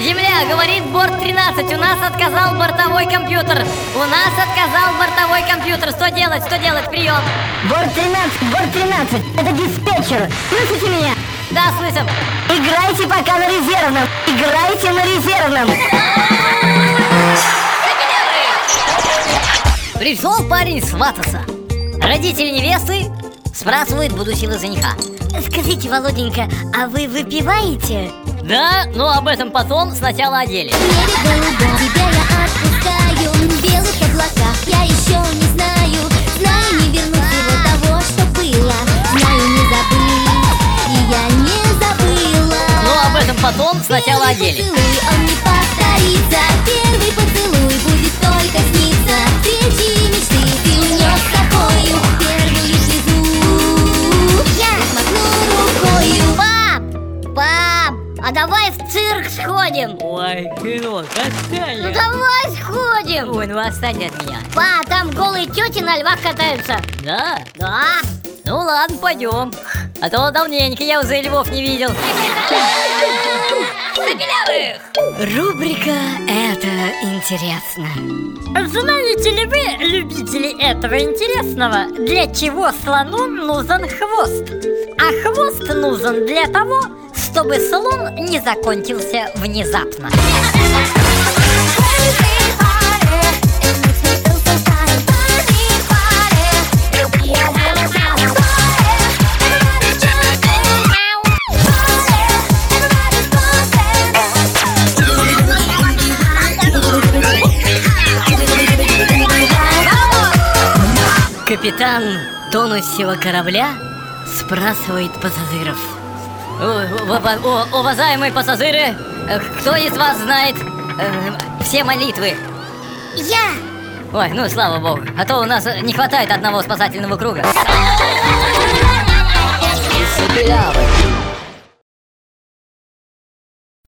Земля, говорит борт 13, у нас отказал бортовой компьютер. У нас отказал бортовой компьютер. Что делать, что делать, прием. Борт 13, борт 13, это диспетчер. Слышите меня? Да, слышим. Играйте пока на резервном. Играйте на резервном. Пришел парень свататься. Родители невесты спрашивают будущего жениха. Скажите, Володенька, а вы выпиваете? Да, но об этом потом, сначала о деле. Небе голубом тебя я отпускаю В белых облаках я еще не знаю Знаю, не вернуть всего того, что было Знаю, не забыть, и я не забыла Но об этом потом, сначала о деле. Поцелуй, он не повторится Первый А давай в цирк сходим! Ой, кино, Ну какая! давай сходим! Ой, ну отстань от меня. Па, там голые тети на львах катаются. Да? Да? Ну ладно, пойдем. А то давненько я уже львов не видел. Рубрика «Это интересно». Знаете ли вы, любители этого интересного, для чего слону нужен хвост? А хвост нужен для того, чтобы слон не закончился внезапно. Капитан тонущего корабля спрашивает пассажиров. Уважаемые пассажиры, э, кто из вас знает э, все молитвы? Я! Ой, ну слава богу, а то у нас не хватает одного спасательного круга.